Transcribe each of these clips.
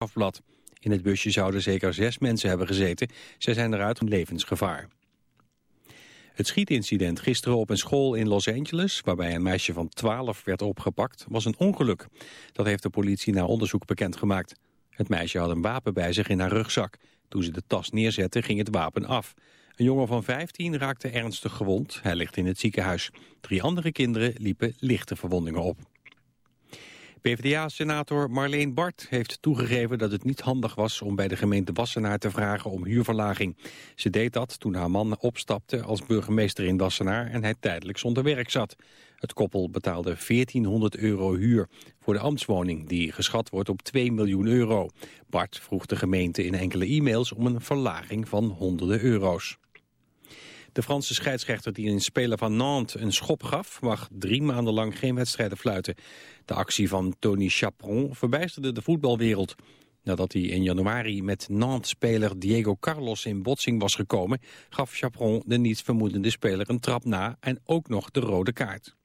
afblad. In het busje zouden zeker zes mensen hebben gezeten. Zij zijn eruit om levensgevaar. Het schietincident gisteren op een school in Los Angeles... waarbij een meisje van 12 werd opgepakt, was een ongeluk. Dat heeft de politie na onderzoek bekendgemaakt. Het meisje had een wapen bij zich in haar rugzak. Toen ze de tas neerzette, ging het wapen af. Een jongen van 15 raakte ernstig gewond. Hij ligt in het ziekenhuis. Drie andere kinderen liepen lichte verwondingen op. PvdA-senator Marleen Bart heeft toegegeven dat het niet handig was om bij de gemeente Wassenaar te vragen om huurverlaging. Ze deed dat toen haar man opstapte als burgemeester in Wassenaar en hij tijdelijk zonder werk zat. Het koppel betaalde 1400 euro huur voor de ambtswoning die geschat wordt op 2 miljoen euro. Bart vroeg de gemeente in enkele e-mails om een verlaging van honderden euro's. De Franse scheidsrechter die een speler van Nantes een schop gaf... mag drie maanden lang geen wedstrijden fluiten. De actie van Tony Chaperon verbijsterde de voetbalwereld. Nadat hij in januari met Nantes-speler Diego Carlos in botsing was gekomen... gaf Chaperon de nietsvermoedende speler een trap na en ook nog de rode kaart.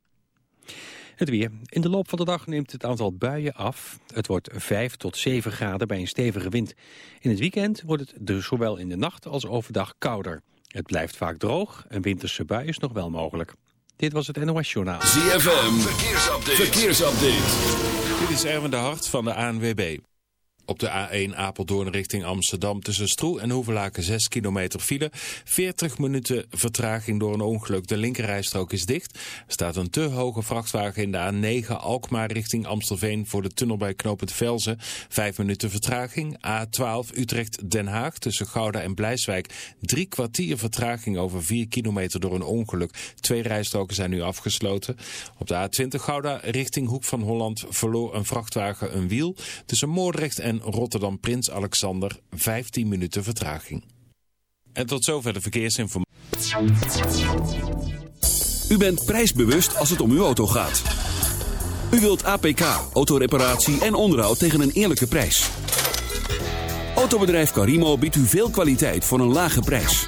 Het weer. In de loop van de dag neemt het aantal buien af. Het wordt 5 tot 7 graden bij een stevige wind. In het weekend wordt het dus zowel in de nacht als overdag kouder. Het blijft vaak droog. Een winterse bui is nog wel mogelijk. Dit was het NOS Journaal. ZFM. Verkeersupdate. Verkeersupdate. Dit is Erwin de Hart van de ANWB. Op de A1 Apeldoorn richting Amsterdam tussen Stroe en Hoevelaken 6 kilometer file. 40 minuten vertraging door een ongeluk. De linkerrijstrook is dicht. Er staat een te hoge vrachtwagen in de A9 Alkmaar richting Amstelveen voor de tunnel bij knooppunt Velzen. 5 minuten vertraging. A12 Utrecht Den Haag tussen Gouda en Blijswijk. Drie kwartier vertraging over 4 kilometer door een ongeluk. Twee rijstroken zijn nu afgesloten. Op de A20 Gouda richting Hoek van Holland verloor een vrachtwagen een wiel. Tussen Moordrecht en Rotterdam Prins Alexander 15 minuten vertraging. En tot zover de verkeersinformatie. U bent prijsbewust als het om uw auto gaat. U wilt APK, autoreparatie en onderhoud tegen een eerlijke prijs. Autobedrijf Carimo biedt u veel kwaliteit voor een lage prijs.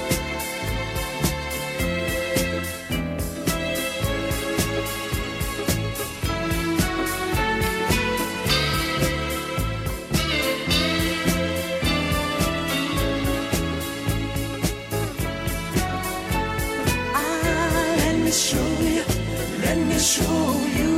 Me show you, let me show you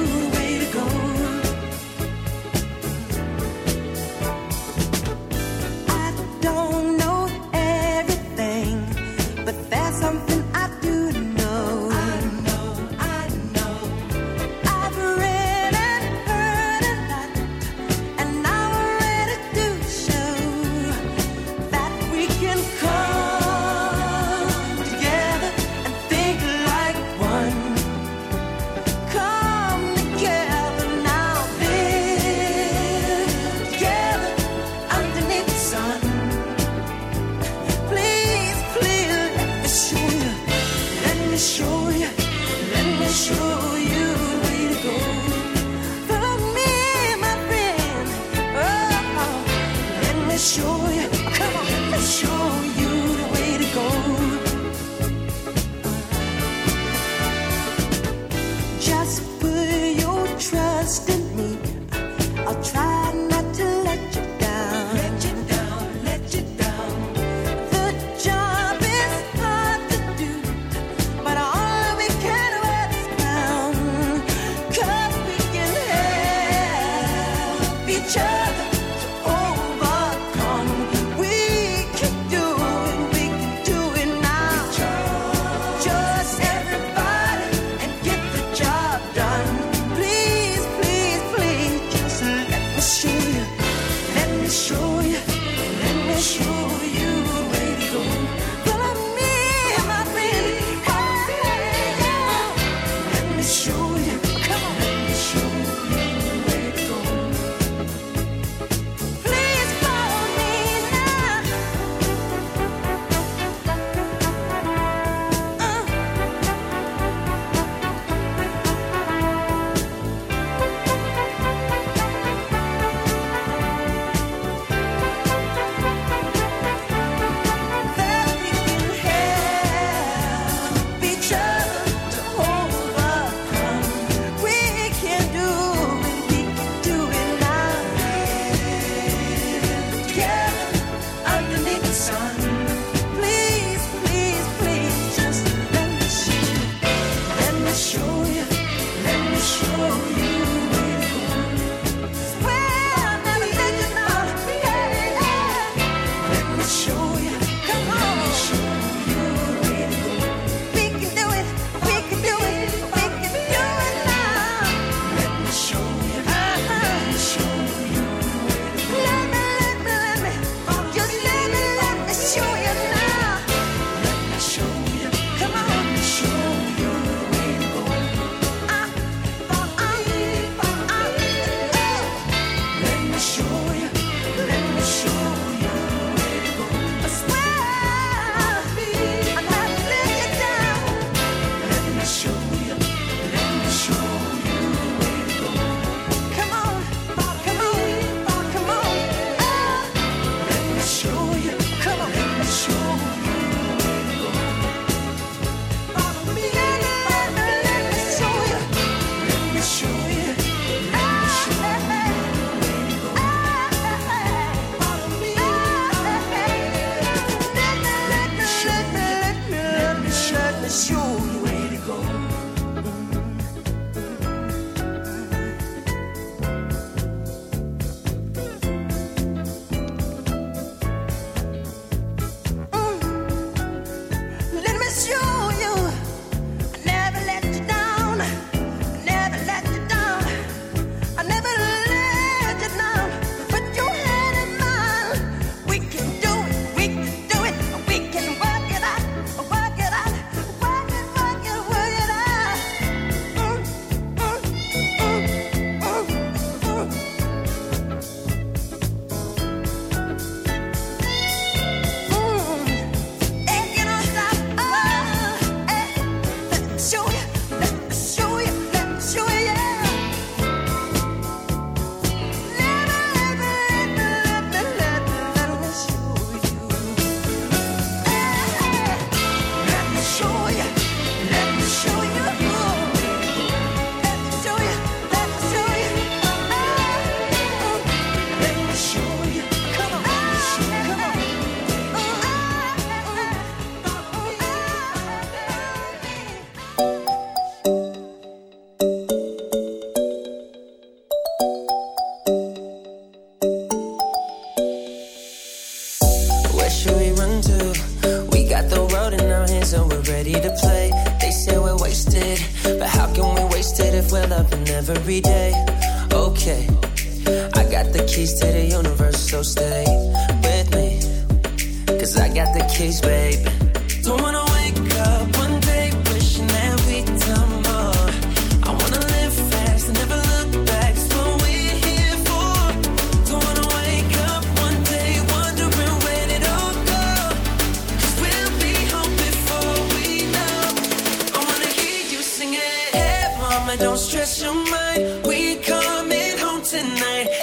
don't stress your mind. We coming home tonight.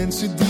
Mensen die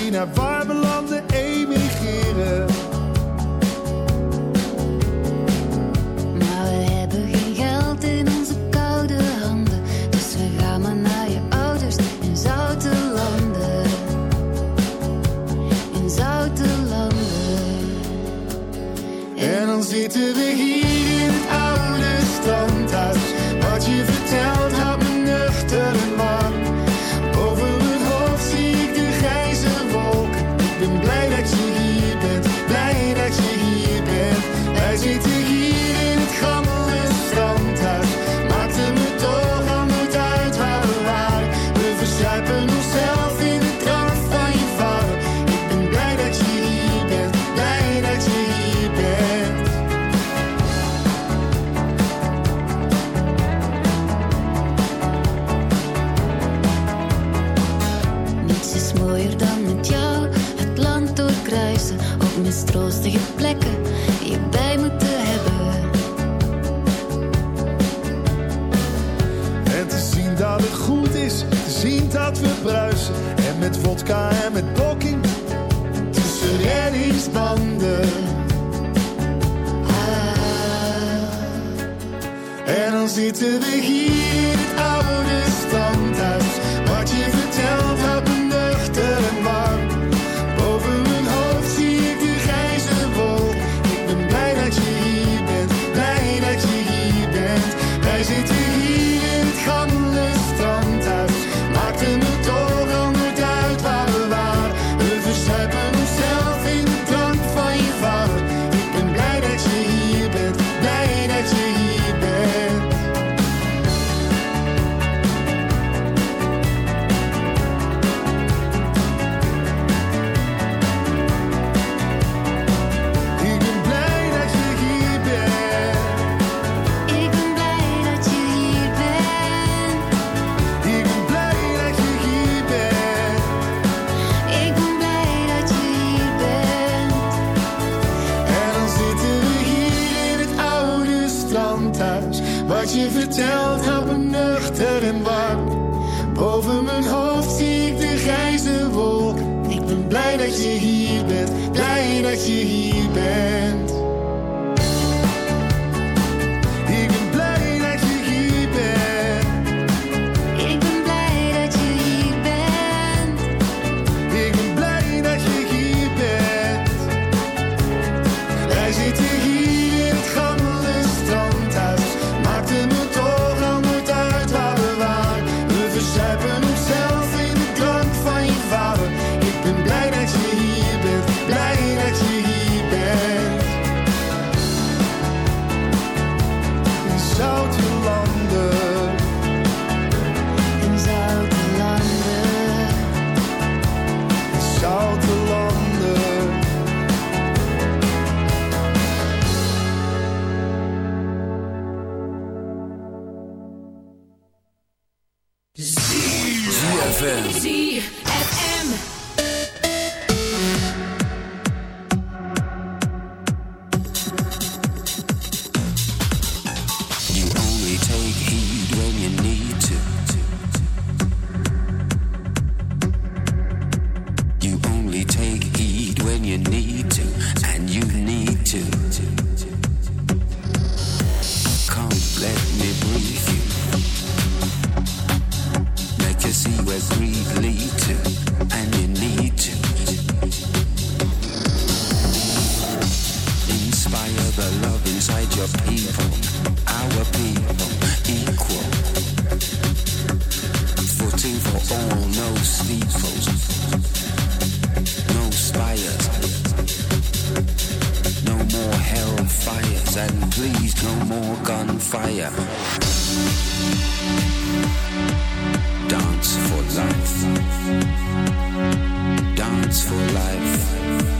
Dance for life.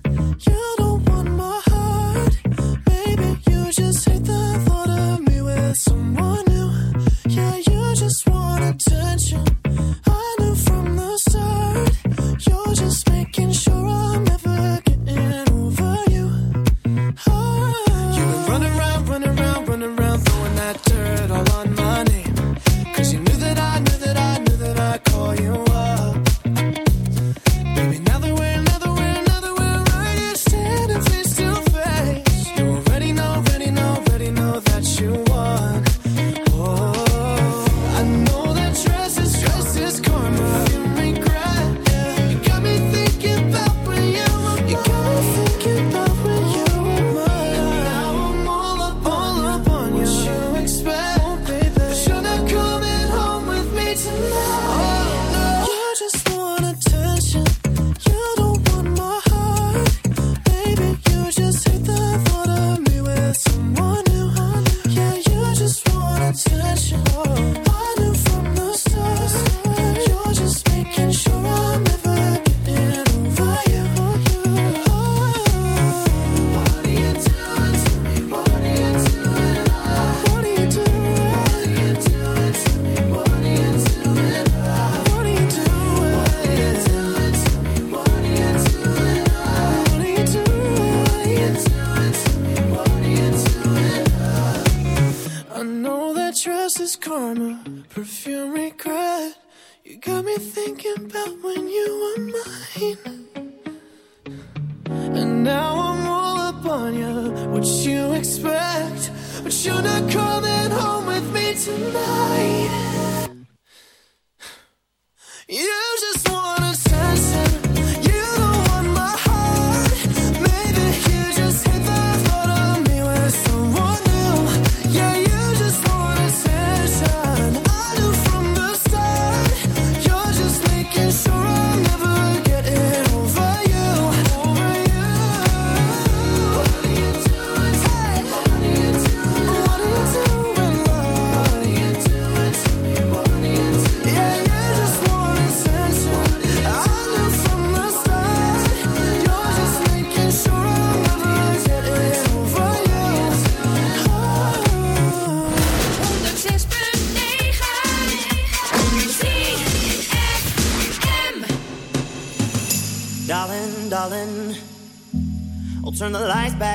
attention.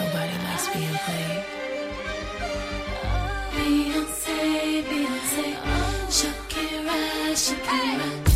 Nobody likes being played. Beyonce, Beyonce, Shakira, Shakira. He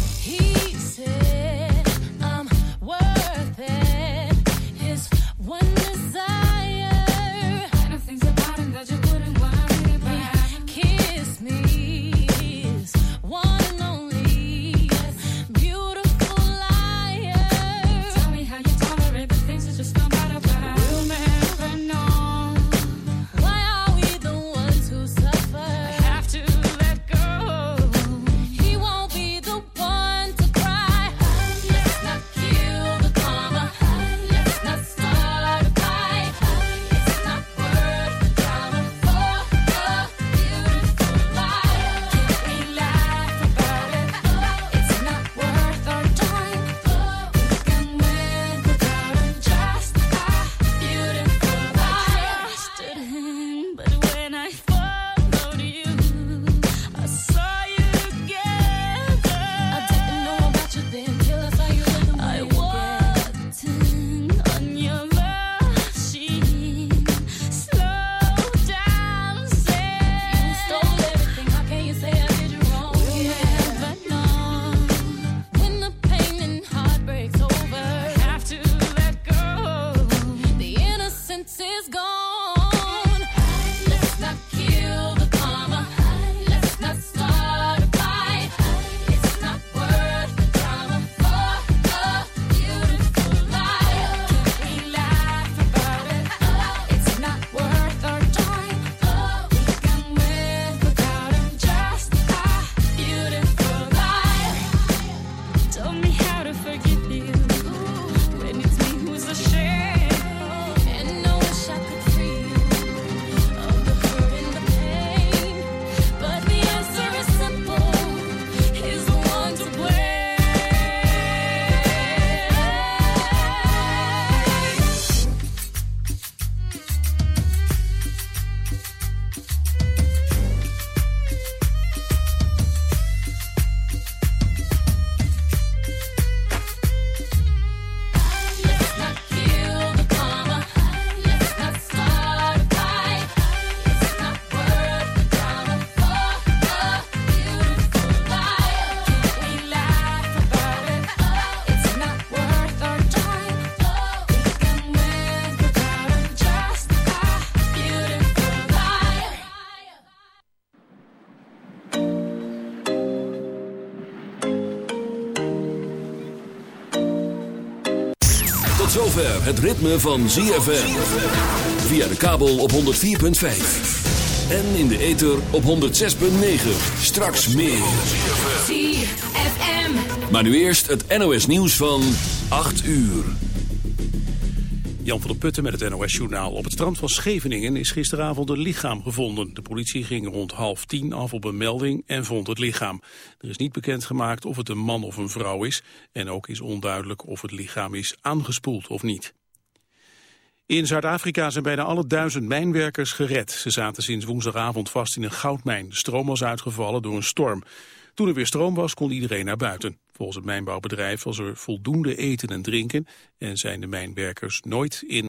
het ritme van ZFM. Via de kabel op 104.5. En in de ether op 106.9. Straks meer. ZFM. Maar nu eerst het NOS nieuws van 8 uur. Jan van der Putten met het NOS-journaal. Op het strand van Scheveningen is gisteravond een lichaam gevonden. De politie ging rond half tien af op een melding en vond het lichaam. Er is niet bekendgemaakt of het een man of een vrouw is. En ook is onduidelijk of het lichaam is aangespoeld of niet. In Zuid-Afrika zijn bijna alle duizend mijnwerkers gered. Ze zaten sinds woensdagavond vast in een goudmijn. De stroom was uitgevallen door een storm. Toen er weer stroom was, kon iedereen naar buiten. Volgens het mijnbouwbedrijf was er voldoende eten en drinken... en zijn de mijnwerkers nooit in